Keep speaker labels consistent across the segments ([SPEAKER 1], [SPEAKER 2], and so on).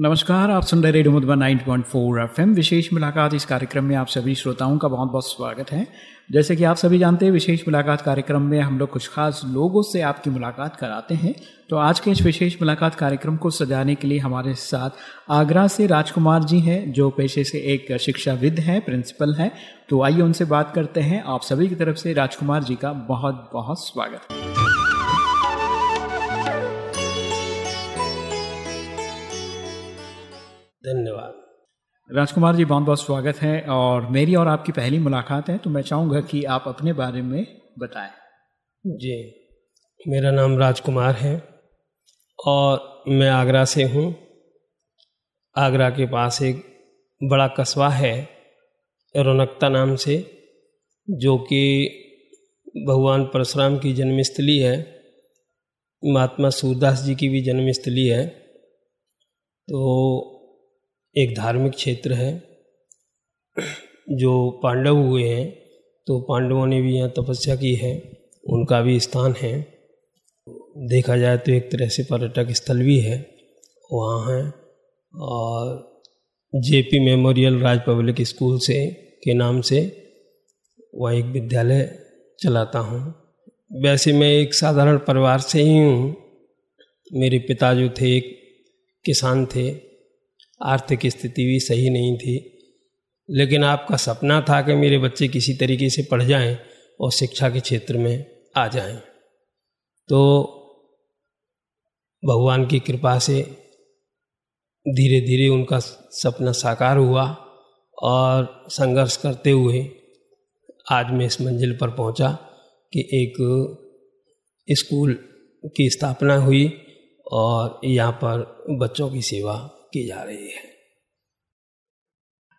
[SPEAKER 1] नमस्कार, आप सुन रहे रेडियो मधुबन 90.4 एफएम। विशेष मुलाकात इस कार्यक्रम में आप सभी श्रोताओं का बहुत बहुत स्वागत है। जैसे कि आप सभी जानते हैं, विशेष मुलाकात कार्यक्रम में हम लोग कुछ खास लोगों से आपकी मुलाकात कराते हैं। तो आज के इस विशेष मुलाकात कार्यक्रम को सजाने के लिए हमारे साथ आगरा से राजकुमार जी हैं, जो पेशे से एक शिक्षाविद हैं, प्रिंसिपल हैं। तो आइए उनसे बात करते हैं। आप सभी की तरफ़ से राजकुमार जी का बहुत बहुत स्वागत।
[SPEAKER 2] धन्यवाद।
[SPEAKER 1] राजकुमार जी बहुत बहुत स्वागत है और मेरी और आपकी पहली मुलाकात है तो मैं चाहूँगा कि आप अपने बारे में बताएँ।
[SPEAKER 2] जी मेरा नाम राजकुमार है और मैं आगरा से हूँ। आगरा के पास एक बड़ा कस्बा है रौनकता नाम से जो कि भगवान परशुराम की जन्मस्थली है। महात्मा सूरदास जी की भी जन्मस्थली है। तो एक धार्मिक क्षेत्र है, जो पांडव हुए हैं तो पांडवों ने भी यहाँ तपस्या की है, उनका भी स्थान है। देखा जाए तो एक तरह से पर्यटक स्थल भी है, वहाँ है, और JP memorial Raj public school से, के नाम से वहाँ एक विद्यालय चलाता हूँ। वैसे मैं एक साधारण परिवार से ही हूँ, मेरे पिता जो थे, एक किसान थे आर्थिक स्थिति भी सही नहीं थी। लेकिन आपका सपना था कि मेरे बच्चे किसी तरीके से पढ़ जाएँ और शिक्षा के क्षेत्र में आ जाएँ। तो भगवान की कृपा से धीरे धीरे उनका सपना साकार हुआ और संघर्ष करते हुए आज मैं इस मंजिल पर पहुँचा कि एक स्कूल की स्थापना हुई और यहाँ पर बच्चों की सेवा की जा रही है।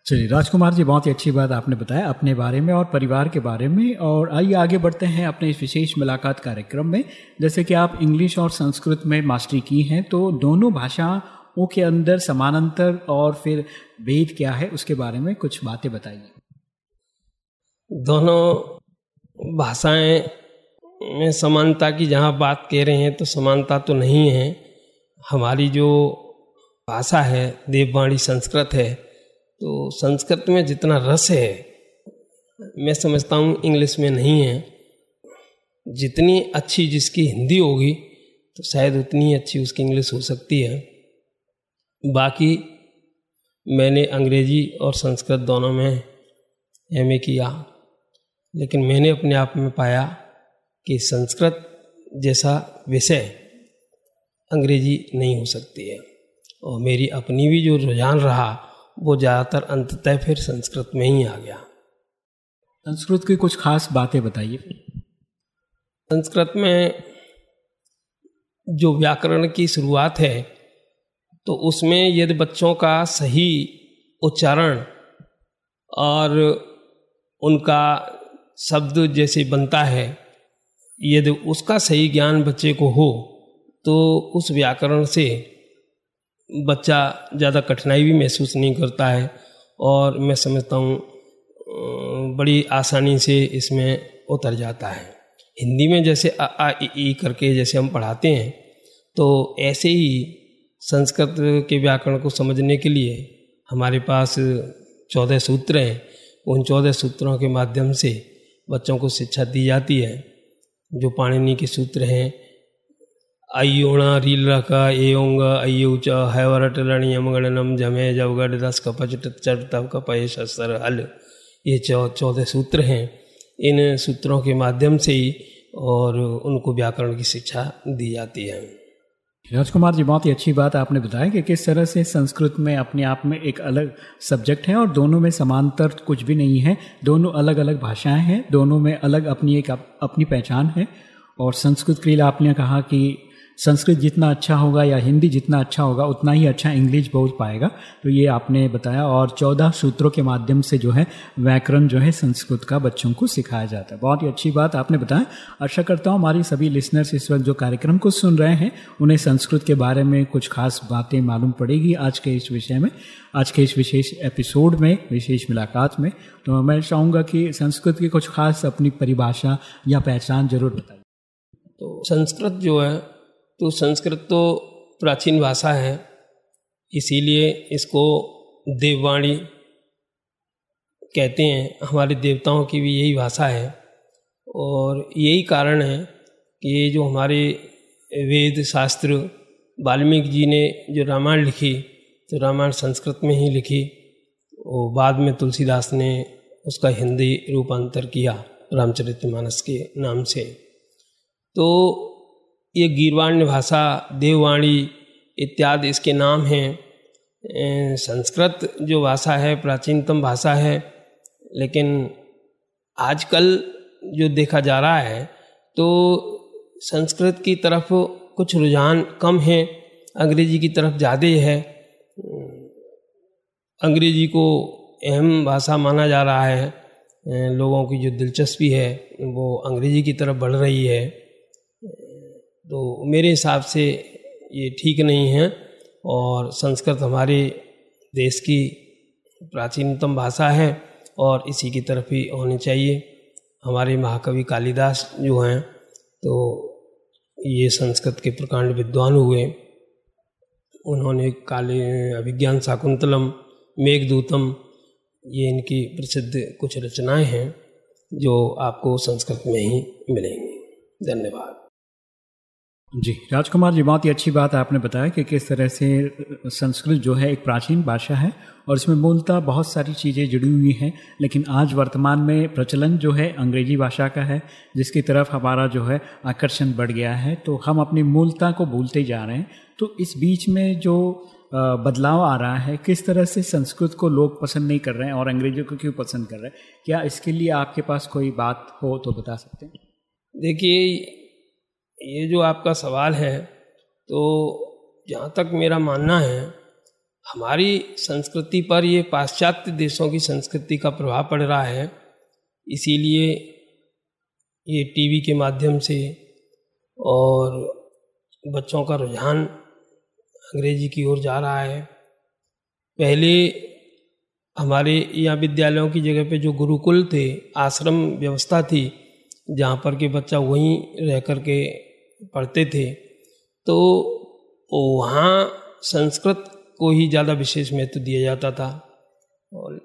[SPEAKER 1] चलिए राजकुमार जी बहुत ही अच्छी बात आपने बताया अपने बारे में और परिवार के बारे में। और आइए आगे बढ़ते हैं अपने इस विशेष मुलाकात कार्यक्रम में। जैसे कि आप इंग्लिश और संस्कृत में मास्टरी की हैं तो दोनों भाषाओं के अंदर समानांतर और फिर भेद क्या है उसके बारे में कुछ बातें बताइए।
[SPEAKER 2] दोनों भाषाएँ में समानता की जहाँ बात कह रहे हैं तो समानता तो नहीं है। हमारी जो भाषा है, देववाणी संस्कृत है तो संस्कृत में जितना रस है, मैं समझता हूँ इंग्लिश में नहीं है। जितनी अच्छी जिसकी हिंदी होगी तो शायद उतनी अच्छी उसकी इंग्लिश हो सकती है। बाकी मैंने अंग्रेज़ी और संस्कृत दोनों में एमए किया, लेकिन मैंने अपने आप में पाया कि संस्कृत जैसा विषय अंग्रेज़ी नहीं हो सकती है। और मेरी अपनी भी जो रुझान रहा वो ज़्यादातर अंततः फिर संस्कृत में ही आ गया।
[SPEAKER 1] संस्कृत की कुछ खास बातें बताइए।
[SPEAKER 2] संस्कृत में जो व्याकरण की शुरुआत है तो उसमें यदि बच्चों का सही उच्चारण और उनका शब्द जैसे बनता है यदि उसका सही ज्ञान बच्चे को हो तो उस व्याकरण से बच्चा ज़्यादा कठिनाई भी महसूस नहीं करता है और मैं समझता हूँ बड़ी आसानी से इसमें उतर जाता है। हिंदी में जैसे आ आ ई, ई करके जैसे हम पढ़ाते हैं तो ऐसे ही संस्कृत के व्याकरण को समझने के लिए हमारे पास चौदह सूत्र हैं। उन चौदह सूत्रों के माध्यम से बच्चों को शिक्षा दी जाती है जो पाणिनि के सूत्र हैं अयोण रील रका एयोंग अयुच हैवरट, लणियम, गणनम, जमे जवगढ़ दस कपच चर तव कपय शस्त्र हल ये चौदह सूत्र हैं। इन सूत्रों के माध्यम से ही और उनको व्याकरण की शिक्षा दी जाती है।
[SPEAKER 1] राजकुमार जी, बहुत ही अच्छी बात आपने बताया कि किस तरह से संस्कृत में, अपने आप में एक अलग सब्जेक्ट है और दोनों में समांतर कुछ भी नहीं है। दोनों अलग अलग भाषाएँ हैं, दोनों में अलग अपनी एक अपनी पहचान है। और संस्कृत के लिए आपने कहा कि संस्कृत जितना अच्छा होगा या हिंदी जितना अच्छा होगा, उतना ही अच्छा इंग्लिश बोल पाएगा। तो ये आपने बताया और चौदह सूत्रों के माध्यम से जो है, व्याकरण जो है, संस्कृत का बच्चों को सिखाया जाता है। बहुत ही अच्छी बात आपने बताया। आशा करता हूँ हमारी सभी लिसनर्स इस वक्त जो कार्यक्रम को सुन रहे हैं, उन्हें संस्कृत के बारे में कुछ खास बातें मालूम पड़ेगी आज के इस विषय में। आज के इस विशेष एपिसोड में, विशेष मुलाकात में तो मैं चाहूँगा कि संस्कृत की कुछ खास अपनी परिभाषा या पहचान ज़रूर बताइए।
[SPEAKER 2] तो संस्कृत जो है तो संस्कृत तो प्राचीन भाषा है, इसीलिए इसको देववाणी कहते हैं। हमारे देवताओं की भी यही भाषा है और यही कारण है कि ये जो हमारे वेद, शास्त्र, वाल्मीकि जी ने जो रामायण लिखी तो रामायण संस्कृत में ही लिखी, और बाद में तुलसीदास ने उसका हिंदी रूपांतर किया रामचरितमानस के नाम से। तो ये गीरवाण्य भाषा, देववाणी इत्यादि इसके नाम हैं। संस्कृत जो भाषा है, प्राचीनतम भाषा है, लेकिन आजकल जो देखा जा रहा है तो संस्कृत की तरफ़ कुछ रुझान कम है, अंग्रेज़ी की तरफ़ ज़्यादा है। अंग्रेज़ी को अहम भाषा माना जा रहा है। लोगों की जो दिलचस्पी है, वो अंग्रेज़ी की तरफ़ बढ़ रही है। तो मेरे हिसाब से ये ठीक नहीं है और संस्कृत हमारे देश की प्राचीनतम भाषा है और इसी की तरफ़ ही होनी चाहिए। हमारे महाकवि कालिदास जो हैं तो ये संस्कृत के प्रकांड विद्वान हुए। उन्होंने काले, अभिज्ञान शाकुंतलम, मेघदूतम, ये इनकी प्रसिद्ध कुछ रचनाएँ हैं जो आपको संस्कृत में ही मिलेंगी। धन्यवाद।
[SPEAKER 1] जी, राजकुमार जी, बहुत ही अच्छी बात आपने बताया कि किस तरह से संस्कृत जो है एक प्राचीन भाषा है और इसमें मूलतः बहुत सारी चीज़ें जुड़ी हुई हैं, लेकिन आज वर्तमान में प्रचलन जो है अंग्रेज़ी भाषा का है, जिसकी तरफ़ हमारा जो है आकर्षण बढ़ गया है। तो हम अपनी मूलता को भूलते जा रहे हैं। तो इस बीच में जो बदलाव आ रहा है, किस तरह से संस्कृत को लोग पसंद नहीं कर रहे हैं और अंग्रेज़ी को क्यों पसंद कर रहे हैं? क्या इसके लिए आपके पास कोई बात हो तो बता सकते हैं?
[SPEAKER 2] देखिए ये जो आपका सवाल है तो जहाँ तक मेरा मानना है, हमारी संस्कृति पर ये पाश्चात्य देशों की संस्कृति का प्रभाव पड़ रहा है। इसीलिए ये टीवी के माध्यम से और बच्चों का रुझान अंग्रेज़ी की ओर जा रहा है। पहले हमारे यहाँ विद्यालयों की जगह पे जो गुरुकुल थे, आश्रम व्यवस्था थी, जहाँ पर के बच्चा वहीं रह कर के पढ़ते थे तो वहाँ संस्कृत को ही ज़्यादा विशेष महत्व दिया जाता था। और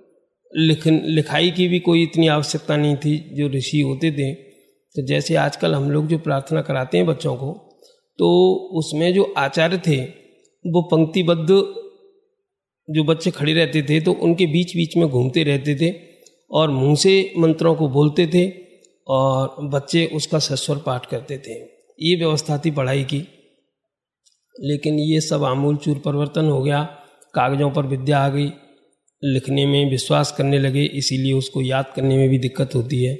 [SPEAKER 2] लिख लिखाई की भी कोई इतनी आवश्यकता नहीं थी जो ऋषि होते थे। तो जैसे आजकल हम लोग जो प्रार्थना कराते हैं बच्चों को तो उसमें जो आचार्य थे, वो पंक्तिबद्ध जो बच्चे खड़े रहते थे तो उनके बीच बीच में घूमते रहते थे और मुँह से मंत्रों को बोलते थे और बच्चे उसका सस्वर पाठ करते थे। ये व्यवस्था थी पढ़ाई की। लेकिन ये सब आमूल चूर परिवर्तन हो गया, कागज़ों पर विद्या आ गई, लिखने में विश्वास करने लगे, इसीलिए उसको याद करने में भी दिक्कत होती है।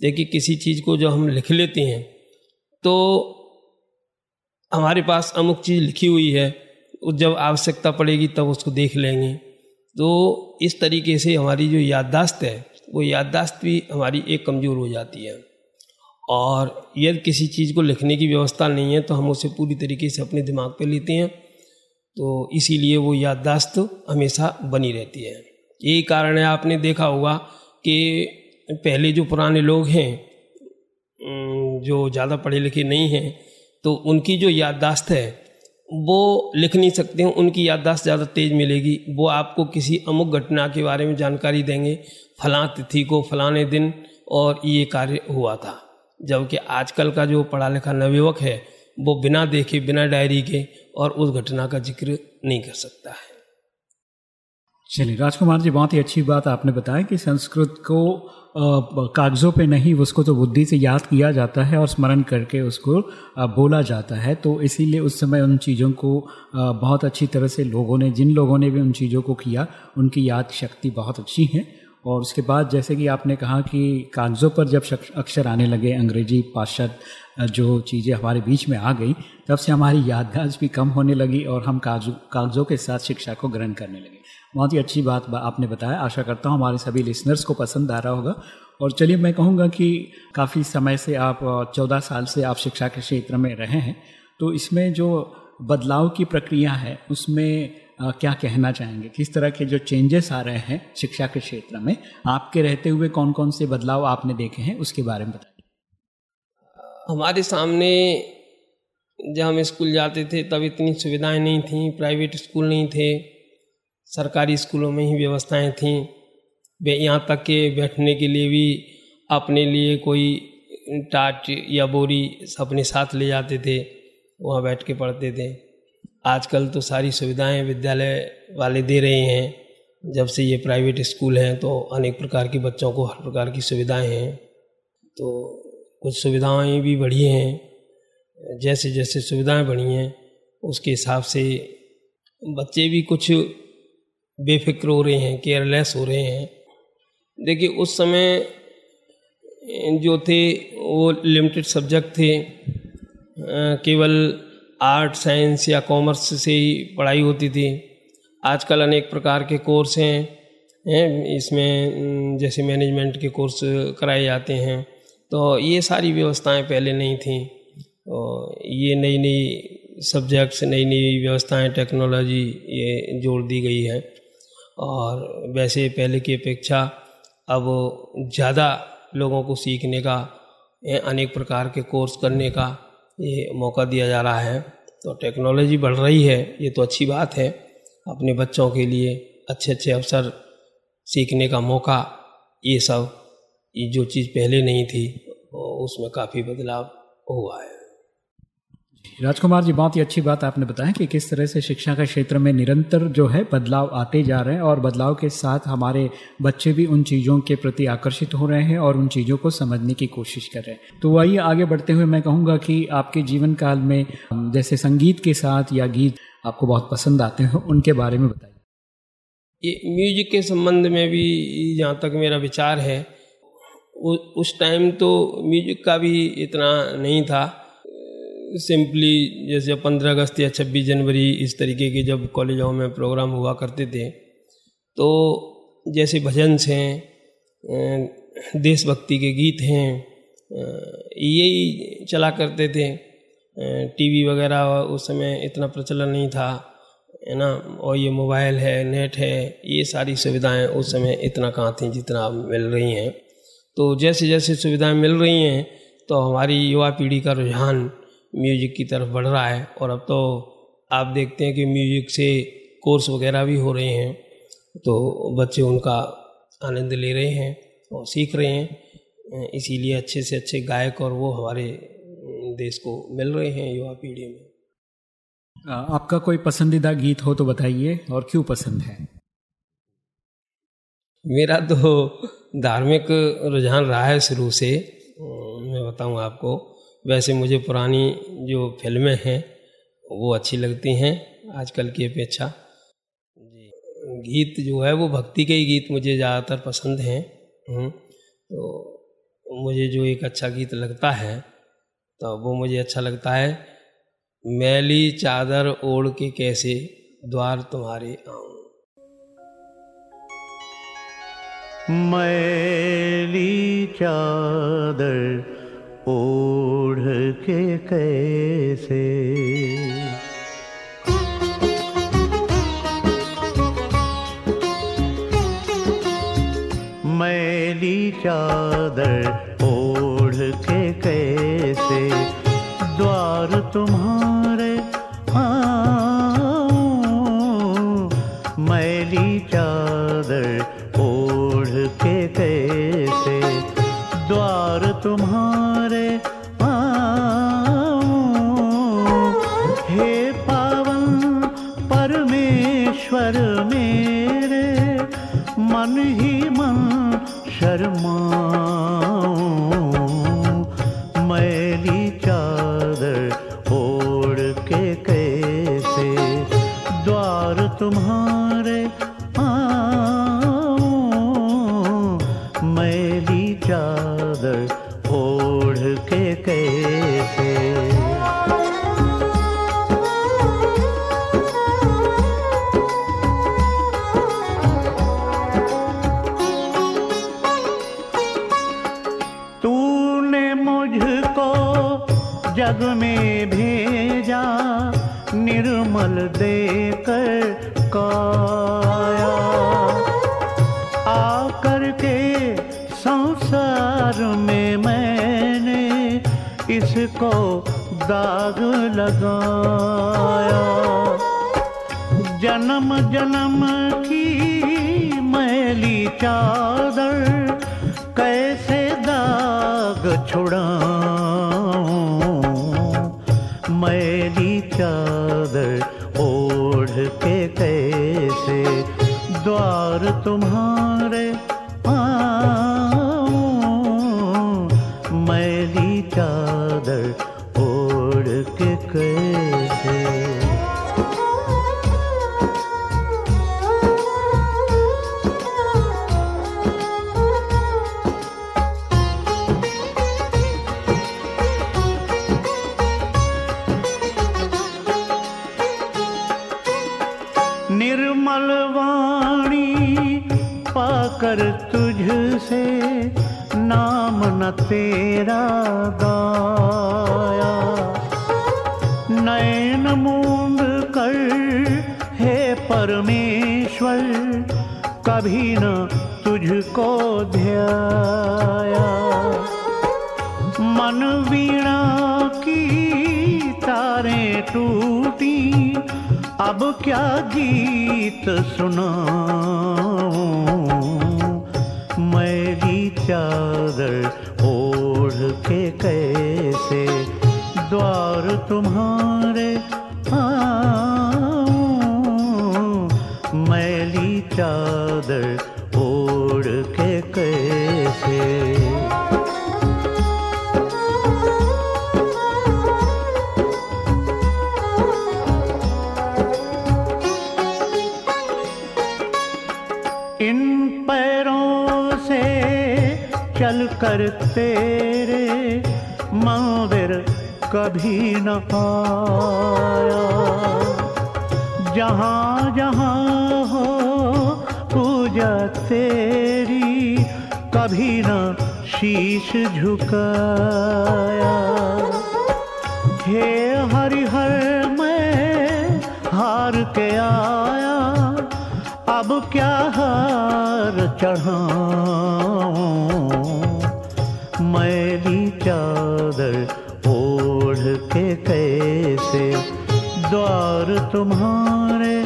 [SPEAKER 2] देखिए, किसी चीज़ को जो हम लिख लेते हैं तो हमारे पास अमुक चीज़ लिखी हुई है जब आवश्यकता पड़ेगी तब उसको देख लेंगे। तो इस तरीके से हमारी जो याददाश्त है, वो याददाश्त भी हमारी एक कमज़ोर हो जाती है। और यदि किसी चीज़ को लिखने की व्यवस्था नहीं है तो हम उसे पूरी तरीके से अपने दिमाग पर लेते हैं। तो इसीलिए वो याददाश्त हमेशा बनी रहती है। यही कारण है, आपने देखा होगा कि पहले जो पुराने लोग हैं जो ज़्यादा पढ़े लिखे नहीं हैं तो उनकी जो याददाश्त है, वो लिख नहीं सकते हैं। उनकी याददाश्त ज़्यादा तेज़ मिलेगी। वो आपको किसी अमुक घटना के बारे में जानकारी देंगे, फलां तिथि को, फलाने दिन, और ये कार्य हुआ था। जबकि आजकल का जो पढ़ा लिखा नवयुवक है, वो बिना देखे, बिना डायरी के और उस घटना का ज़िक्र नहीं कर सकता है।
[SPEAKER 1] चलिए, राजकुमार जी, बहुत ही अच्छी बात आपने बताया कि संस्कृत को कागज़ों पे नहीं, उसको तो बुद्धि से याद किया जाता है और स्मरण करके उसको बोला जाता है। तो इसीलिए उस समय उन चीज़ों को बहुत अच्छी तरह से लोगों ने, जिन लोगों ने भी उन चीज़ों को किया, उनकी याद शक्ति बहुत अच्छी है। और उसके बाद जैसे कि आपने कहा कि कागज़ों पर जब अक्षर आने लगे, अंग्रेज़ी, पाश्चात्य जो चीज़ें हमारे बीच में आ गई, तब से हमारी याददाश्त भी कम होने लगी और हम कागज़ों के साथ शिक्षा को ग्रहण करने लगे। बहुत ही अच्छी बात आपने बताया। आशा करता हूँ हमारे सभी लिसनर्स को पसंद आ रहा होगा। और चलिए मैं कहूँगा कि काफ़ी समय से आप चौदह साल से आप शिक्षा के क्षेत्र में रहे हैं तो इसमें जो बदलाव की प्रक्रिया है, उसमें क्या कहना चाहेंगे? किस तरह के जो चेंजेस आ रहे हैं शिक्षा के क्षेत्र में, आपके रहते हुए कौन कौन से बदलाव आपने देखे हैं? उसके बारे में बताइए।
[SPEAKER 2] हमारे सामने जब हम स्कूल जाते थे, तब इतनी सुविधाएँ नहीं थी प्राइवेट स्कूल नहीं थे, सरकारी स्कूलों में ही व्यवस्थाएँ थीं। यहाँ तक के बैठने के लिए भी अपने लिए कोई टाट या बोरी अपने साथ ले जाते थे, वहाँ बैठ के पढ़ते थे। आजकल तो सारी सुविधाएँ विद्यालय वाले दे रहे हैं। जब से ये प्राइवेट स्कूल हैं तो अनेक प्रकार के बच्चों को हर प्रकार की सुविधाएँ हैं। तो कुछ सुविधाएँ भी बढ़ी हैं। जैसे जैसे सुविधाएँ बढ़ी हैं, उसके हिसाब से बच्चे भी कुछ बेफिक्र हो रहे हैं, केयरलेस हो रहे हैं। देखिए, उस समय जो थे, वो लिमिटेड सब्जेक्ट थे। केवल आर्ट, साइंस या कॉमर्स से ही पढ़ाई होती थी। आजकल अनेक प्रकार के कोर्स हैं हैं, इसमें जैसे मैनेजमेंट के कोर्स कराए जाते हैं। तो ये सारी व्यवस्थाएँ पहले नहीं थी। और ये नई नई सब्जेक्ट्स नई नई व्यवस्थाएँ टेक्नोलॉजी ये जोड़ दी गई है। और वैसे पहले की अपेक्षा अब ज़्यादा लोगों को सीखने का, अनेक प्रकार के कोर्स करने का ये मौका दिया जा रहा है। तो टेक्नोलॉजी बढ़ रही है, ये तो अच्छी बात है। अपने बच्चों के लिए अच्छे अच्छे अवसर सीखने का मौका, ये सब, ये जो चीज़ पहले नहीं थी उसमें काफ़ी बदलाव हुआ है।
[SPEAKER 1] राजकुमार जी बहुत ही अच्छी बात आपने बताया कि किस तरह से शिक्षा के क्षेत्र में निरंतर जो है बदलाव आते जा रहे हैं और बदलाव के साथ हमारे बच्चे भी उन चीज़ों के प्रति आकर्षित हो रहे हैं और उन चीज़ों को समझने की कोशिश कर रहे हैं। तो वही आगे बढ़ते हुए मैं कहूँगा कि आपके जीवन काल में, जैसे संगीत के साथ या गीत आपको बहुत पसंद आते हैं, उनके बारे में बताइए।
[SPEAKER 2] ये म्यूज़िक के संबंध में भी जहाँ तक मेरा विचार है उस टाइम तो म्यूज़िक का भी इतना नहीं था। सिंपली जैसे पंद्रह अगस्त या छब्बीस जनवरी इस तरीके के जब कॉलेजों में प्रोग्राम हुआ करते थे तो जैसे भजन हैं देशभक्ति के गीत हैं यही चला करते थे। टीवी वगैरह उस समय इतना प्रचलन नहीं था, है ना? और ये मोबाइल है, नेट है, ये सारी सुविधाएँ उस समय इतना कहाँ थी जितना मिल रही हैं। तो जैसे जैसे सुविधाएँ मिल रही हैं तो हमारी युवा पीढ़ी का रुझान म्यूज़िक की तरफ़ बढ़ रहा है और अब तो आप देखते हैं कि म्यूज़िक से कोर्स वगैरह भी हो रहे हैं तो बच्चे उनका आनंद ले रहे हैं और सीख रहे हैं। इसीलिए अच्छे से अच्छे गायक और वो हमारे देश को मिल रहे हैं युवा पीढ़ी में।
[SPEAKER 1] आपका कोई पसंदीदा गीत हो तो बताइए और क्यों पसंद है?
[SPEAKER 2] मेरा तो धार्मिक रुझान रहा है शुरू से मैं बताऊँ आपको। वैसे मुझे पुरानी जो फ़िल्में हैं वो अच्छी लगती हैं आजकल की अपेक्षा। जी। गीत जो है वो भक्ति के ही गीत मुझे ज़्यादातर पसंद हैं। हम्म, तो मुझे जो एक अच्छा गीत लगता है तो वो मुझे अच्छा लगता है मैली चादर ओढ़ के कैसे द्वार तुम्हारे आऊँ।
[SPEAKER 3] मैली चादर ओढ़ के कैसे? मैली चादर ओढ़ के कैसे? द्वार तुम्हारे शर्मा दाग मन वीणा की तारें टूटी। अब क्या गीत सुना मेरी चादर ओढ़ के कैसे? द्वार तुम्हारे तेरे मंदिर कभी न आया। जहाँ जहाँ हो पूजा तेरी कभी न शीश झुकाया। हे हरिहर, मैं हार के आया। अब क्या हार चढ़ाऊं? मैली चादर ओढ़ के कैसे? द्वार तुम्हारे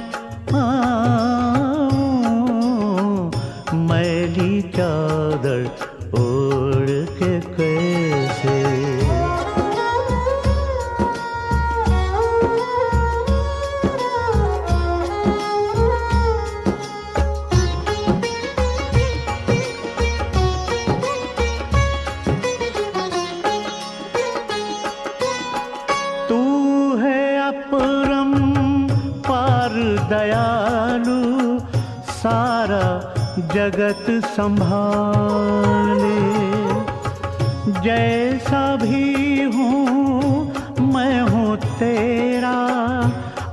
[SPEAKER 3] जगत संभाले। जैसा भी हूँ, मैं हूँ तेरा,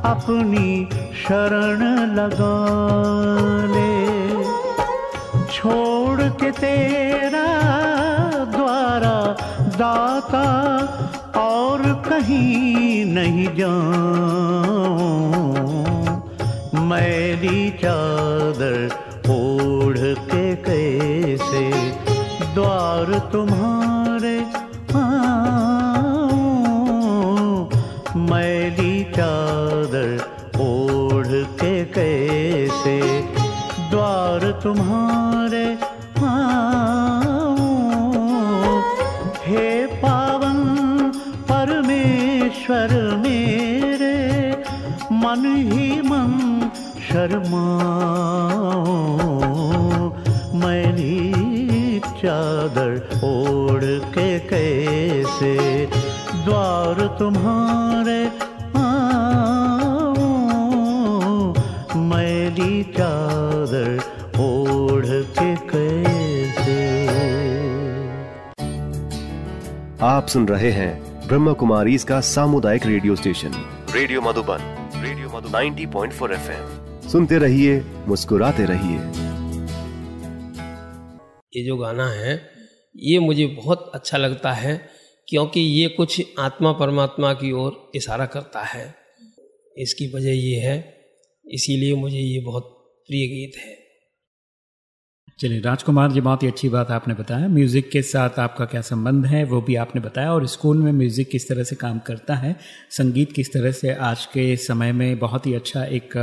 [SPEAKER 3] अपनी शरण लगा ले छोड़ के तेरा द्वारा दाता और कहीं नहीं जाऊँ। मैली चादर द्वार तुम्हारे आऊँ मैली चादर ओढ़ के कैसे? द्वार तुम्हारे हे पावन, परमेश्वर मेरे, मन ही मन शर्माओ चादर ओढ़ के कैसे द्वार तुम्हारे मैली चादर ओढ़ के कैसे?
[SPEAKER 4] आप सुन रहे हैं ब्रह्म कुमारी इसका सामुदायिक radio station, radio Madhuban radio Madhuban 90.4 FM. सुनते रहिए, मुस्कुराते रहिए।
[SPEAKER 2] ये जो गाना है, ये मुझे बहुत अच्छा लगता है, क्योंकि ये कुछ आत्मा परमात्मा की ओर इशारा करता है। इसकी वजह ये है, इसीलिए मुझे ये बहुत प्रिय गीत है।
[SPEAKER 1] चलिए, राजकुमार जी बहुत ही अच्छी बात आपने बताया। म्यूज़िक के साथ आपका क्या संबंध है, वो भी आपने बताया और स्कूल में म्यूज़िक किस तरह से काम करता है, संगीत किस तरह से आज के समय में बहुत ही अच्छा एक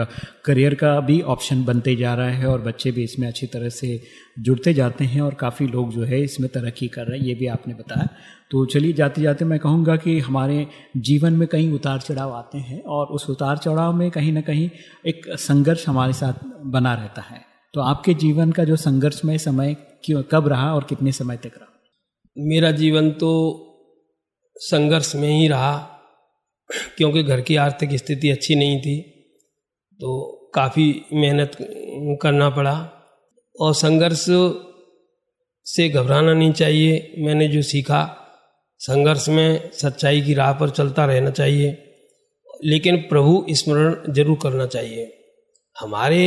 [SPEAKER 1] करियर का भी ऑप्शन बनते जा रहा है और बच्चे भी इसमें अच्छी तरह से जुड़ते जाते हैं और काफ़ी लोग जो है इसमें तरक्की कर रहे हैं, ये भी आपने बताया। तो चलिए जाते जाते मैं कहूँगा कि हमारे जीवन में कई उतार चढ़ाव आते हैं और उस उतार चढ़ाव में कहीं ना कहीं एक संघर्ष हमारे साथ बना रहता है। तो आपके जीवन का जो संघर्षमय समय क्यों, कब रहा और कितने समय तक रहा?
[SPEAKER 2] मेरा जीवन तो संघर्ष में ही रहा, क्योंकि घर की आर्थिक स्थिति अच्छी नहीं थी तो काफ़ी मेहनत करना पड़ा। और संघर्ष से घबराना नहीं चाहिए, मैंने जो सीखा, संघर्ष में सच्चाई की राह पर चलता रहना चाहिए, लेकिन प्रभु स्मरण ज़रूर करना चाहिए। हमारे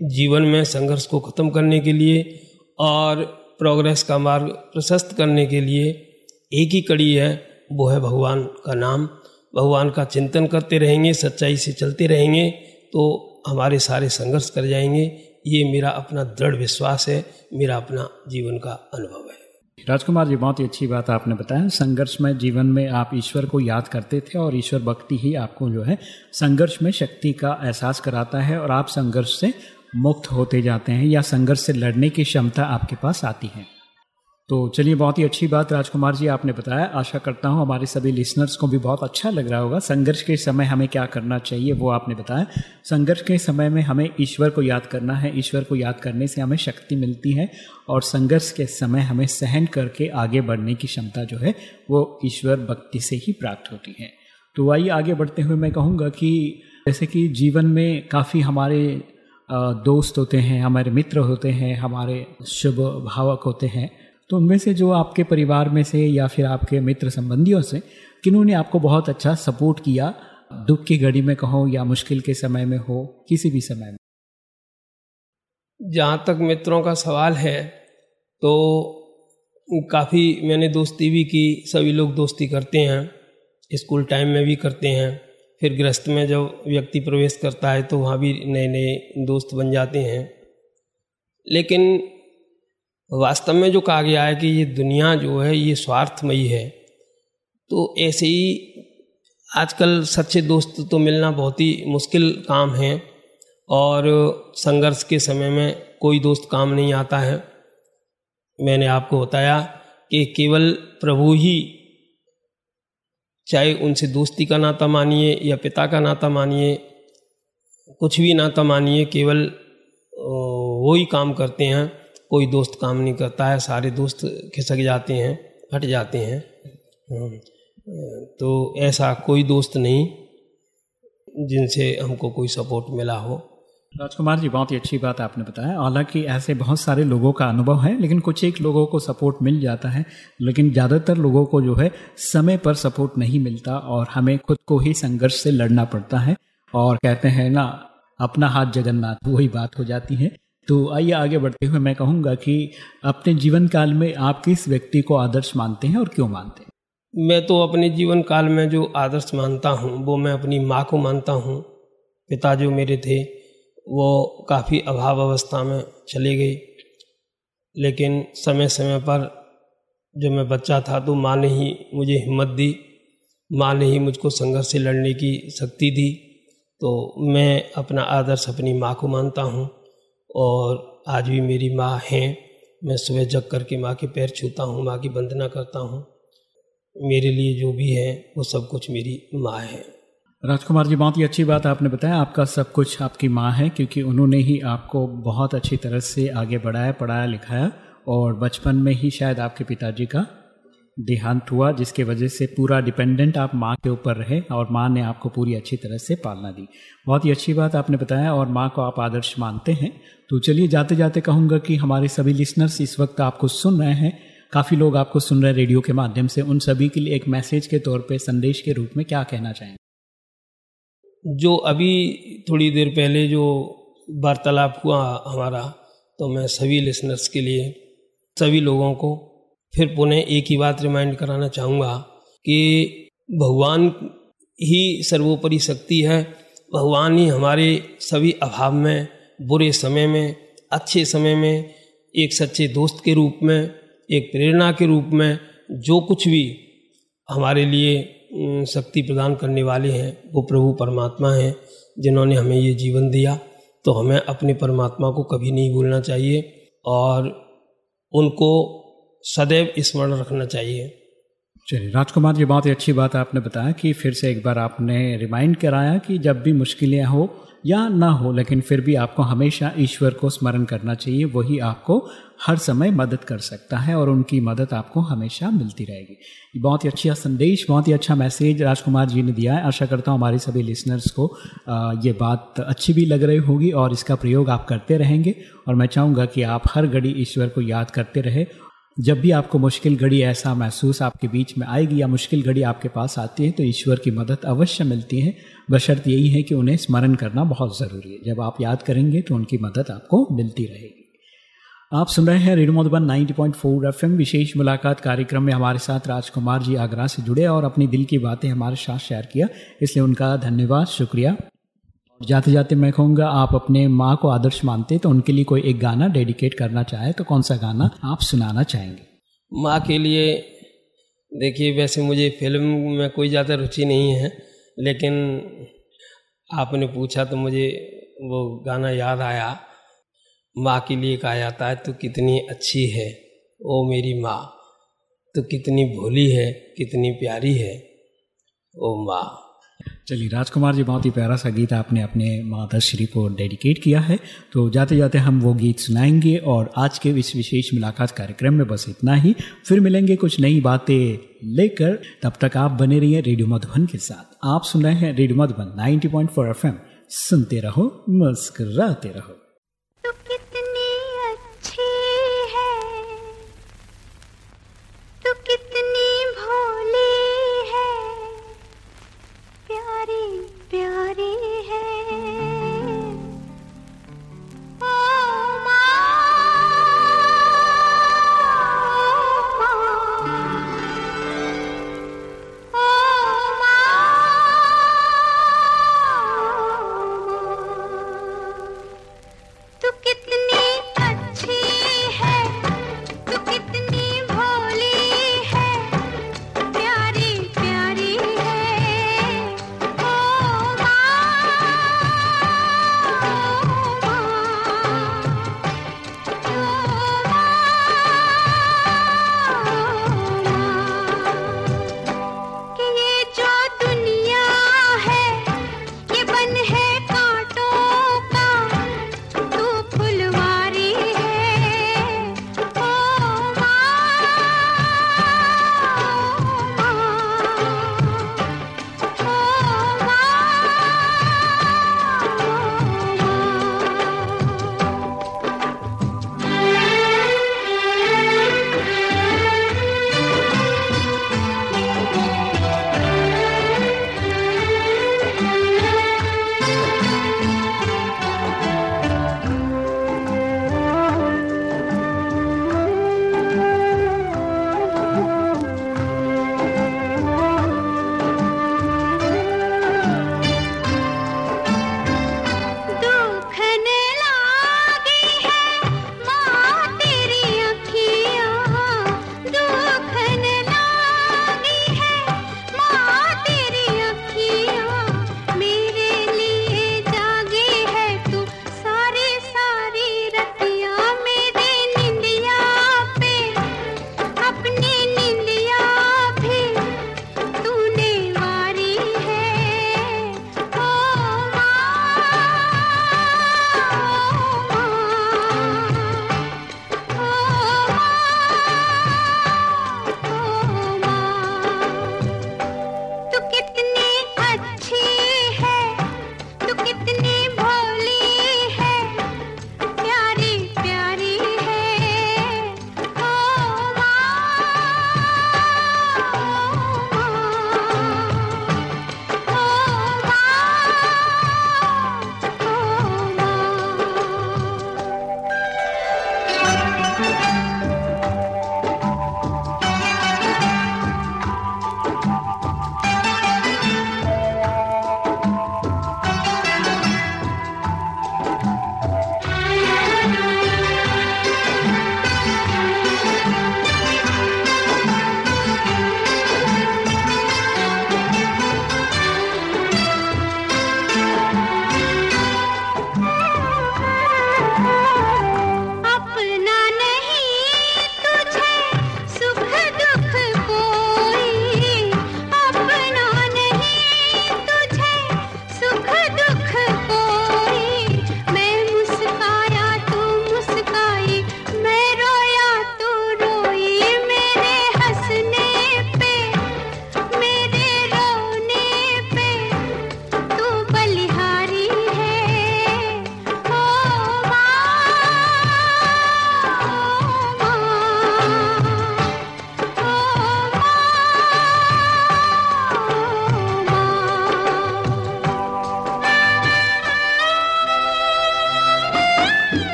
[SPEAKER 2] जीवन में संघर्ष को ख़त्म करने के लिए और प्रोग्रेस का मार्ग प्रशस्त करने के लिए एक ही कड़ी है, वो है भगवान का नाम। भगवान का चिंतन करते रहेंगे, सच्चाई से चलते रहेंगे तो हमारे सारे संघर्ष कर जाएँगे। ये मेरा अपना दृढ़ विश्वास है, मेरा अपना जीवन का अनुभव है।
[SPEAKER 1] राजकुमार जी, बहुत ही अच्छी बात आपने बताया। संघर्ष में जीवन में आप ईश्वर को याद करते थे और ईश्वर भक्ति ही आपको जो है संघर्ष में शक्ति का एहसास कराता है और आप संघर्ष से मुक्त होते जाते हैं या संघर्ष से लड़ने की क्षमता आपके पास आती है। तो चलिए, बहुत ही अच्छी बात राजकुमार जी आपने बताया। आशा करता हूँ हमारे सभी लिसनर्स को भी बहुत अच्छा लग रहा होगा। संघर्ष के समय हमें क्या करना चाहिए, वो आपने बताया। संघर्ष के समय में हमें ईश्वर को याद करना है। ईश्वर को याद करने से हमें शक्ति मिलती है और संघर्ष के समय हमें सहन करके आगे बढ़ने की क्षमता जो है, वो ईश्वर भक्ति से ही प्राप्त होती है। तो आइए आगे बढ़ते हुए मैं कहूँगा कि जैसे कि जीवन में काफ़ी हमारे दोस्त होते हैं, हमारे मित्र होते हैं, हमारे शुभ भावक होते हैं तो उनमें से जो आपके परिवार में से या फिर आपके मित्र संबंधियों से किन्होंने आपको बहुत अच्छा सपोर्ट किया, दुख की घड़ी में कहो या मुश्किल के समय में हो, किसी भी समय में।
[SPEAKER 2] जहाँ तक मित्रों का सवाल है तो काफ़ी मैंने दोस्ती भी की, सभी लोग दोस्ती करते हैं, स्कूल टाइम में भी करते हैं। फिर गृहस्थ में जब व्यक्ति प्रवेश करता है तो वहाँ भी नए नए दोस्त बन जाते हैं। लेकिन वास्तव में जो कहा गया है कि ये दुनिया जो है, ये स्वार्थमयी है। तो ऐसे ही आजकल सच्चे दोस्त तो मिलना बहुत ही मुश्किल काम है और संघर्ष के समय में कोई दोस्त काम नहीं आता है। मैंने आपको बताया कि केवल प्रभु ही चाहे उनसे दोस्ती का नाता मानिए या पिता का नाता मानिए कुछ भी नाता मानिए केवल वो ही काम करते हैं। कोई दोस्त काम नहीं करता है सारे दोस्त खिसक जाते हैं हट जाते हैं। हम्म, तो ऐसा कोई दोस्त नहीं जिनसे हमको कोई सपोर्ट मिला हो।
[SPEAKER 1] राजकुमार जी, बहुत ही अच्छी बात आपने बताया। हालाँकि ऐसे बहुत सारे लोगों का अनुभव है, लेकिन कुछ एक लोगों को सपोर्ट मिल जाता है, लेकिन ज़्यादातर लोगों को जो है समय पर सपोर्ट नहीं मिलता और हमें खुद को ही संघर्ष से लड़ना पड़ता है और कहते हैं ना, अपना हाथ जगन्नाथ, वही बात हो जाती है। तो आइए आगे बढ़ते हुए मैं कहूँगा कि अपने जीवन काल में आप किस व्यक्ति को आदर्श मानते हैं और क्यों मानते हैं?
[SPEAKER 2] मैं तो अपने जीवन काल में जो आदर्श मानता हूँ, वो मैं अपनी माँ को मानता हूँ। पिता जो मेरे थे वो काफ़ी अभाव अवस्था में चली गई। लेकिन समय समय पर जब मैं बच्चा था तो माँ ने ही मुझे हिम्मत दी। माँ ने ही मुझको संघर्ष से लड़ने की शक्ति दी। तो मैं अपना आदर्श अपनी माँ को मानता हूँ और आज भी मेरी माँ हैं। मैं सुबह जग करके माँ के पैर छूता हूँ, माँ की वंदना करता हूँ। मेरे लिए जो भी है वो सब कुछ मेरी माँ है।
[SPEAKER 1] राजकुमार जी, बहुत ही अच्छी बात आपने बताया। आपका सब कुछ आपकी माँ है, क्योंकि उन्होंने ही आपको बहुत अच्छी तरह से आगे बढ़ाया, पढ़ाया, लिखाया, और बचपन में ही शायद आपके पिताजी का देहांत हुआ, जिसके वजह से पूरा डिपेंडेंट आप माँ के ऊपर रहे, और माँ ने आपको पूरी अच्छी तरह से पालना दी। बहुत ही अच्छी बात आपने बताया, और माँ को आप आदर्श मानते हैं। तो चलिए जाते जाते कहूँगा कि हमारे सभी लिसनर्स इस वक्त आपको सुन रहे हैं। काफ़ी लोग आपको सुन रहे हैं रेडियो के माध्यम से। उन सभी के लिए एक मैसेज के तौर पर संदेश के रूप में क्या कहना चाहेंगे?
[SPEAKER 2] जो अभी थोड़ी देर पहले जो वार्तालाप हुआ हमारा तो मैं सभी लिसनर्स के लिए, सभी लोगों को फिर पुनः एक ही बात रिमाइंड कराना चाहूँगा कि भगवान ही सर्वोपरि शक्ति है। भगवान ही हमारे सभी अभाव में, बुरे समय में, अच्छे समय में, एक सच्चे दोस्त के रूप में, एक प्रेरणा के रूप में, जो कुछ भी हमारे लिए शक्ति प्रदान करने वाले हैं, वो प्रभु परमात्मा हैं, जिन्होंने हमें ये जीवन दिया तो हमें अपने परमात्मा को कभी नहीं भूलना चाहिए और उनको सदैव स्मरण रखना चाहिए।
[SPEAKER 1] चलिए, राजकुमार जी, बहुत ही अच्छी बात आपने बताया कि फिर से एक बार आपने रिमाइंड कराया कि जब भी मुश्किलें हो या ना हो, लेकिन फिर भी आपको हमेशा ईश्वर को स्मरण करना चाहिए, वही आपको हर समय मदद कर सकता है और उनकी मदद आपको हमेशा मिलती रहेगी। बहुत ही अच्छा संदेश, बहुत ही अच्छा मैसेज राजकुमार जी ने दिया है। आशा करता हूँ हमारे सभी लिसनर्स को ये बात अच्छी भी लग रही होगी और इसका प्रयोग आप करते रहेंगे। और मैं चाहूँगा कि आप हर घड़ी ईश्वर को याद करते रहे। जब भी आपको मुश्किल घड़ी ऐसा महसूस आपके बीच में आएगी या मुश्किल घड़ी आपके पास आती है तो ईश्वर की मदद अवश्य मिलती है। बशर्त यही है कि उन्हें स्मरण करना बहुत ज़रूरी है। जब आप याद करेंगे तो उनकी मदद आपको मिलती रहेगी। आप सुन रहे हैं रेडियो मधुबन 90.4 एफएम, विशेष मुलाकात कार्यक्रम में हमारे साथ राजकुमार जी आगरा से जुड़े और अपनी दिल की बातें हमारे साथ शेयर किया। इसलिए उनका धन्यवाद, शुक्रिया। जाते जाते मैं कहूँगा, आप अपने माँ को आदर्श मानते तो उनके लिए कोई एक गाना डेडिकेट करना चाहे तो कौन सा गाना आप सुनाना चाहेंगे?
[SPEAKER 2] माँ के लिए, देखिए, वैसे मुझे फ़िल्म में कोई ज़्यादा रुचि नहीं है लेकिन आपने पूछा तो मुझे वो गाना याद आया। माँ के लिए कहा जाता है तो कितनी अच्छी है, ओ मेरी माँ। तो कितनी भोली है, कितनी प्यारी है, ओ माँ।
[SPEAKER 1] चलिए, राजकुमार जी, बहुत ही प्यारा सा गीत आपने अपने माता श्री को डेडिकेट किया है। तो जाते जाते हम वो गीत सुनाएँगे और आज के इस विशेष मुलाकात कार्यक्रम में बस इतना ही। फिर मिलेंगे कुछ नई बातें लेकर। तब तक आप बने रहिए रेडियो मधुबन के साथ। आप सुन रहे हैं रेडियो मधुबन 90.4 एफएम। सुनते रहो, मुस्कराते रहो।